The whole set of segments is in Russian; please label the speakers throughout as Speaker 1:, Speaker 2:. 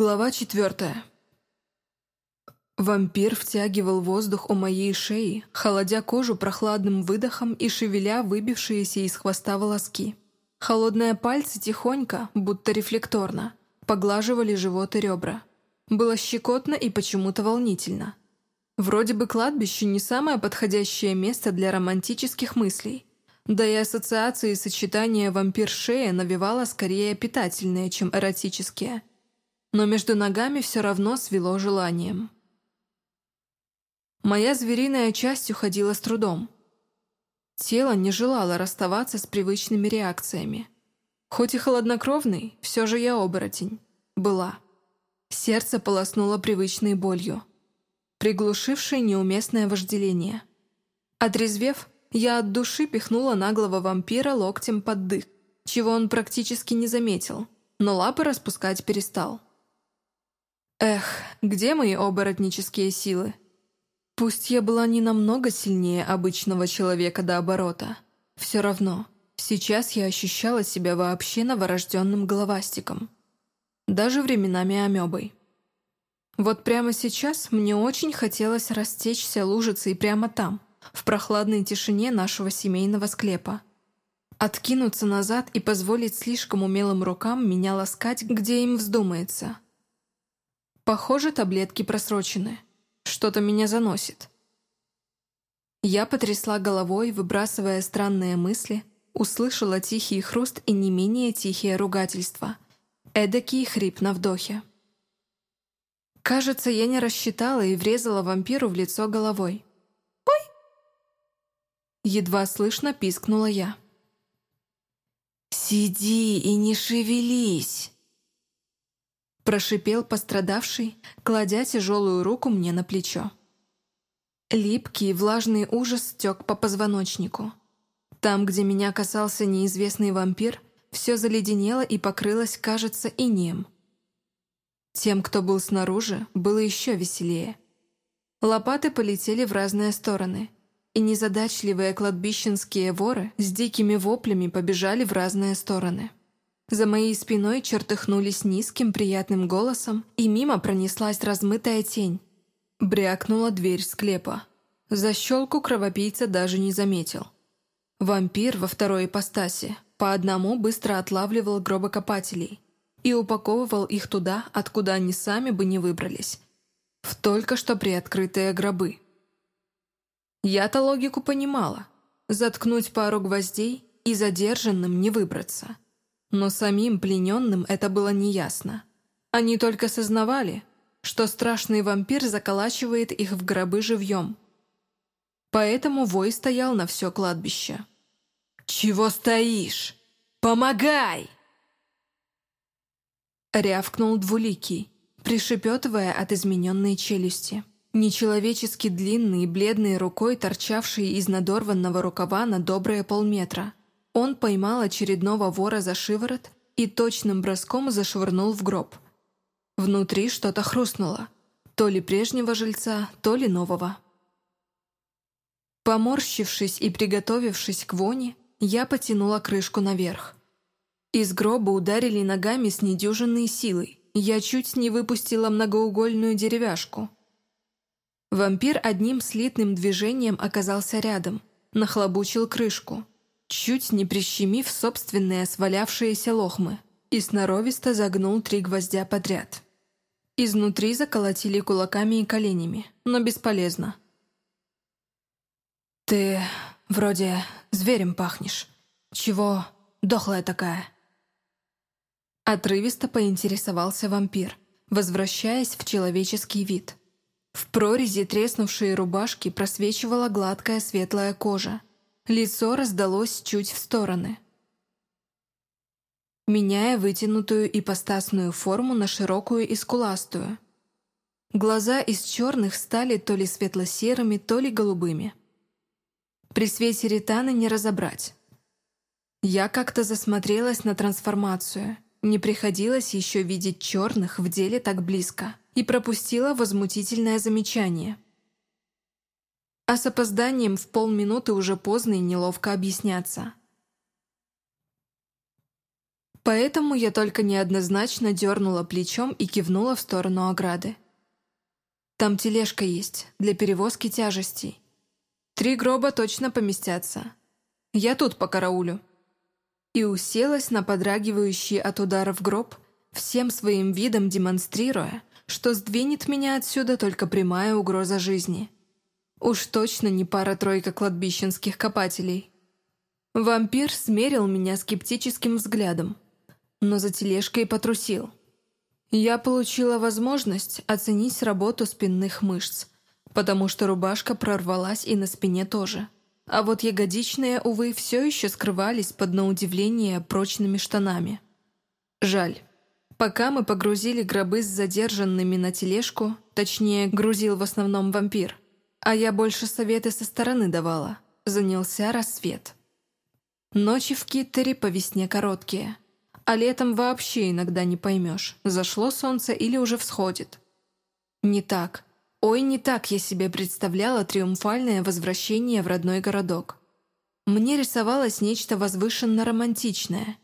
Speaker 1: Глава четвертая. Вампир втягивал воздух у моей шеи, холодя кожу прохладным выдохом и шевеля выбившиеся из хвоста волоски. Холодные пальцы тихонько, будто рефлекторно, поглаживали живот и ребра. Было щекотно и почему-то волнительно. Вроде бы кладбище не самое подходящее место для романтических мыслей, да и ассоциации сочетания вампир-шея навевало скорее питательные, чем эротические – но между ногами все равно свело желанием. Моя звериная часть уходила с трудом. Тело не желало расставаться с привычными реакциями. Хоть и холоднокровный, все же я оборотень. Была. Сердце полоснуло привычной болью, приглушившей неуместное вожделение. Отрезвев, я от души пихнула наглого вампира локтем под дых, чего он практически не заметил, но лапы распускать перестал. Эх, где мои оборотнические силы? Пусть я была не намного сильнее обычного человека до оборота. Все равно, сейчас я ощущала себя вообще новорожденным головастиком. Даже временами амебой. Вот прямо сейчас мне очень хотелось растечься лужицей прямо там, в прохладной тишине нашего семейного склепа. Откинуться назад и позволить слишком умелым рукам меня ласкать, где им вздумается – Похоже, таблетки просрочены. Что-то меня заносит. Я потрясла головой, выбрасывая странные мысли, услышала тихий хруст и не менее тихие ругательства. Эдакий хрип на вдохе. Кажется, я не рассчитала и врезала вампиру в лицо головой. «Ой!» Едва слышно пискнула я.
Speaker 2: «Сиди и не шевелись!»
Speaker 1: Прошипел пострадавший, кладя тяжелую руку мне на плечо. Липкий, влажный ужас стек по позвоночнику. Там, где меня касался неизвестный вампир, все заледенело и покрылось, кажется, инеем. Тем, кто был снаружи, было еще веселее. Лопаты полетели в разные стороны, и незадачливые кладбищенские воры с дикими воплями побежали в разные стороны. За моей спиной чертыхнулись низким приятным голосом, и мимо пронеслась размытая тень. Брякнула дверь склепа. Защелку кровопийца даже не заметил. Вампир во второй ипостаси по одному быстро отлавливал гробокопателей и упаковывал их туда, откуда они сами бы не выбрались. В только что приоткрытые гробы. Я-то логику понимала. Заткнуть пару гвоздей и задержанным не выбраться – но самим плененным это было неясно. Они только сознавали, что страшный вампир заколачивает их в гробы живьем. Поэтому вой стоял на все кладбище.
Speaker 2: «Чего стоишь? Помогай!»
Speaker 1: Рявкнул двуликий, пришепетывая от измененной челюсти. Нечеловечески длинной бледной рукой, торчавшей из надорванного рукава на добрые полметра – он поймал очередного вора за шиворот и точным броском зашвырнул в гроб. Внутри что-то хрустнуло. То ли прежнего жильца, то ли нового. Поморщившись и приготовившись к воне, я потянула крышку наверх. Из гроба ударили ногами с недюжинной силой. Я чуть не выпустила многоугольную деревяшку. Вампир одним слитным движением оказался рядом, нахлобучил крышку — чуть не прищемив собственные свалявшиеся лохмы, и сноровисто загнул три гвоздя подряд. Изнутри заколотили кулаками и коленями, но бесполезно. «Ты вроде зверем пахнешь. Чего дохлая такая?» Отрывисто поинтересовался вампир, возвращаясь в человеческий вид. В прорези треснувшей рубашки просвечивала гладкая светлая кожа, Лицо раздалось чуть в стороны, меняя вытянутую ипостасную форму на широкую и скуластую. Глаза из черных стали то ли светло-серыми, то ли голубыми. При свете ретаны не разобрать. Я как-то засмотрелась на трансформацию, не приходилось еще видеть черных в деле так близко, и пропустила возмутительное замечание – а с опозданием в полминуты уже поздно и неловко объясняться. Поэтому я только неоднозначно дернула плечом и кивнула в сторону ограды. Там тележка есть для перевозки тяжестей. Три гроба точно поместятся. Я тут по караулю. И уселась на подрагивающий от ударов гроб, всем своим видом демонстрируя, что сдвинет меня отсюда только прямая угроза жизни. Уж точно не пара-тройка кладбищенских копателей. Вампир смерил меня скептическим взглядом, но за тележкой потрусил. Я получила возможность оценить работу спинных мышц, потому что рубашка прорвалась и на спине тоже. А вот ягодичные, увы, все еще скрывались под на удивление прочными штанами. Жаль. Пока мы погрузили гробы с задержанными на тележку, точнее, грузил в основном вампир, а я больше советы со стороны давала, занялся рассвет. Ночи в Киттере по весне короткие, а летом вообще иногда не поймешь, зашло солнце или уже всходит. Не так. Ой, не так я себе представляла триумфальное возвращение в родной городок. Мне рисовалось нечто возвышенно-романтичное.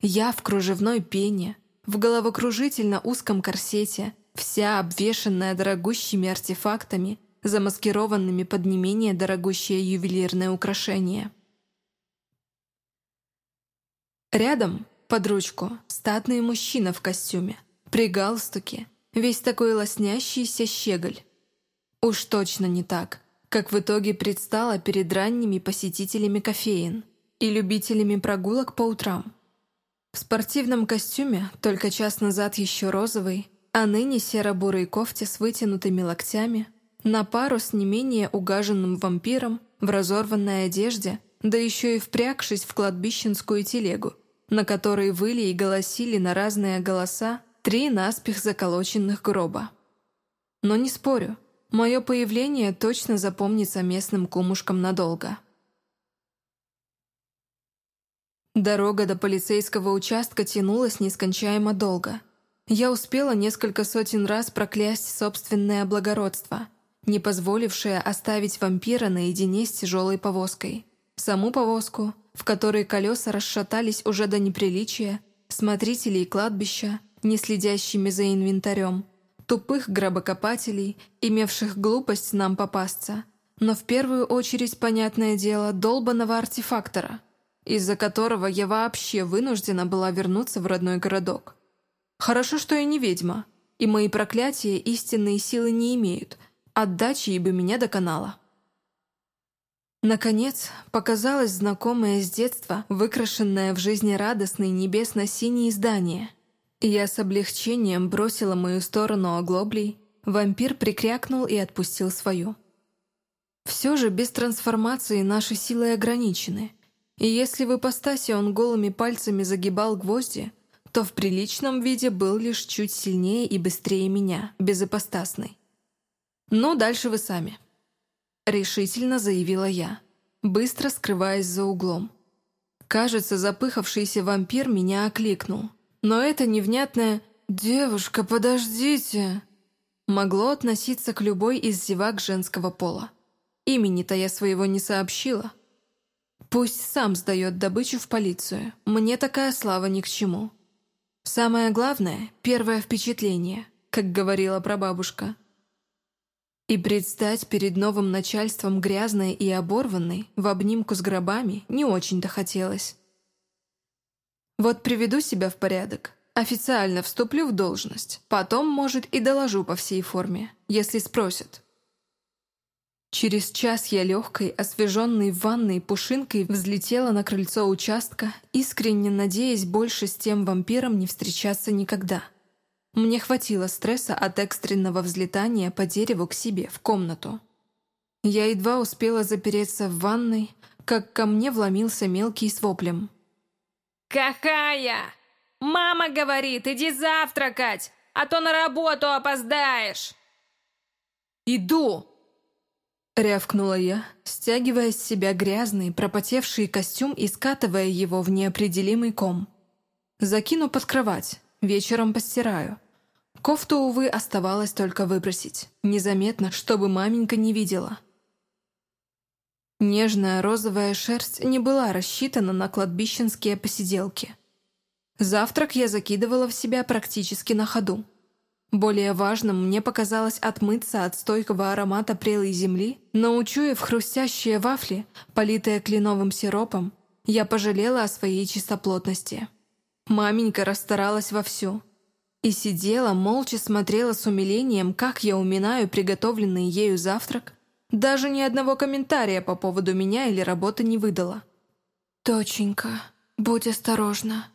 Speaker 1: Я в кружевной пене, в головокружительно узком корсете, вся обвешанная дорогущими артефактами, замаскированными под не менее дорогущее ювелирное украшение. Рядом, под ручку, статный мужчина в костюме, при галстуке, весь такой лоснящийся щеголь. Уж точно не так, как в итоге предстала перед ранними посетителями кофеин и любителями прогулок по утрам. В спортивном костюме, только час назад еще розовый, а ныне серо-бурой кофте с вытянутыми локтями, на пару с не менее угаженным вампиром в разорванной одежде, да еще и впрягшись в кладбищенскую телегу, на которой выли и голосили на разные голоса три наспех заколоченных гроба. Но не спорю, мое появление точно запомнится местным кумушкам надолго. Дорога до полицейского участка тянулась нескончаемо долго. Я успела несколько сотен раз проклясть собственное благородство, не позволившее оставить вампира наедине с тяжелой повозкой. Саму повозку, в которой колеса расшатались уже до неприличия, смотрителей кладбища, не следящими за инвентарем, тупых гробокопателей, имевших глупость нам попасться, но в первую очередь, понятное дело, долбанного артефактора – из-за которого я вообще вынуждена была вернуться в родной городок. Хорошо, что я не ведьма, и мои проклятия истинные силы не имеют, отдачи и бы меня доконала. Наконец, показалось знакомое с детства, выкрашенное в жизнерадостный небесно-синий здание. Я с облегчением бросила мою сторону оглоблей, вампир прикрякнул и отпустил свою. Все же без трансформации наши силы ограничены – и если в ипостаси он голыми пальцами загибал гвозди, то в приличном виде был лишь чуть сильнее и быстрее меня, безыпостасный. «Ну, дальше вы сами», — решительно заявила я, быстро скрываясь за углом. Кажется, запыхавшийся вампир меня окликнул. Но это невнятное «Девушка, подождите!» могло относиться к любой из зевак женского пола. Имени-то я своего не сообщила. Пусть сам сдает добычу в полицию. Мне такая слава ни к чему. Самое главное — первое впечатление, как говорила прабабушка. И предстать перед новым начальством грязной и оборванной в обнимку с гробами не очень-то хотелось. Вот приведу себя в порядок, официально вступлю в должность, потом, может, и доложу по всей форме, если спросят. Через час я легкой, освеженной в ванной пушинкой взлетела на крыльцо участка, искренне надеясь больше с тем вампиром не встречаться никогда. Мне хватило стресса от экстренного взлетания по дереву к себе, в комнату. Я едва успела запереться в ванной, как ко мне вломился мелкий с воплем.
Speaker 2: «Какая? Мама говорит, иди завтракать, а то на работу опоздаешь!»
Speaker 1: «Иду!» Рявкнула я, стягивая с себя грязный, пропотевший костюм и скатывая его в неопределимый ком. Закину под кровать, вечером постираю. Кофту, увы, оставалось только выбросить, незаметно, чтобы маменька не видела. Нежная розовая шерсть не была рассчитана на кладбищенские посиделки. Завтрак я закидывала в себя практически на ходу. Более важным мне показалось отмыться от стойкого аромата прелой земли, но учуяв хрустящие вафли, политые кленовым сиропом, я пожалела о своей чистоплотности. Маменька расстаралась вовсю. И сидела, молча смотрела с умилением, как я уминаю приготовленный ею завтрак, даже ни одного комментария по поводу меня или работы не выдала. «Доченька, будь осторожна»,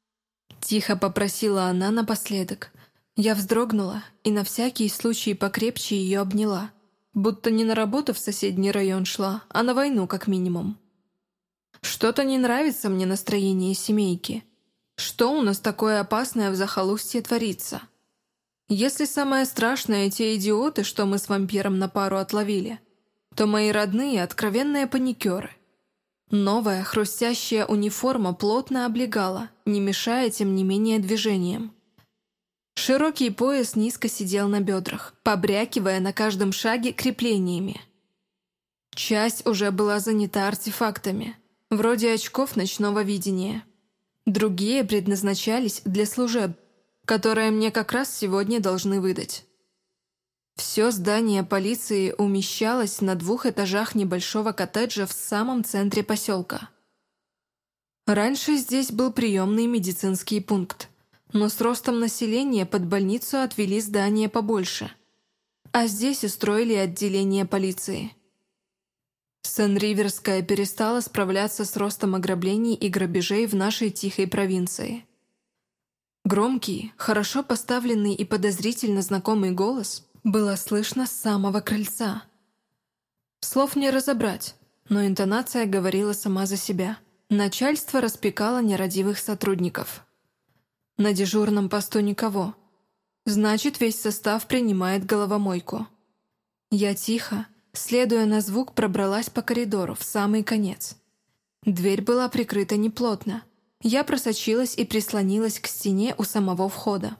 Speaker 1: — тихо попросила она напоследок. Я вздрогнула и на всякий случай покрепче ее обняла, будто не на работу в соседний район шла, а на войну как минимум. Что-то не нравится мне настроение семейки. Что у нас такое опасное в захолустье творится? Если самое страшное те идиоты, что мы с вампиром на пару отловили, то мои родные — откровенные паникеры. Новая хрустящая униформа плотно облегала, не мешая тем не менее движениям. Широкий пояс низко сидел на бедрах, побрякивая на каждом шаге креплениями. Часть уже была занята артефактами, вроде очков ночного видения. Другие предназначались для служеб, которые мне как раз сегодня должны выдать. Все здание полиции умещалось на двух этажах небольшого коттеджа в самом центре поселка. Раньше здесь был приемный медицинский пункт но с ростом населения под больницу отвели здание побольше. А здесь устроили отделение полиции. Сен-Риверская перестала справляться с ростом ограблений и грабежей в нашей тихой провинции. Громкий, хорошо поставленный и подозрительно знакомый голос было слышно с самого крыльца. Слов не разобрать, но интонация говорила сама за себя. Начальство распекало нерадивых сотрудников – на дежурном посту никого. Значит, весь состав принимает головомойку. Я тихо, следуя на звук, пробралась по коридору в самый конец. Дверь была прикрыта неплотно. Я просочилась и прислонилась к стене у самого входа.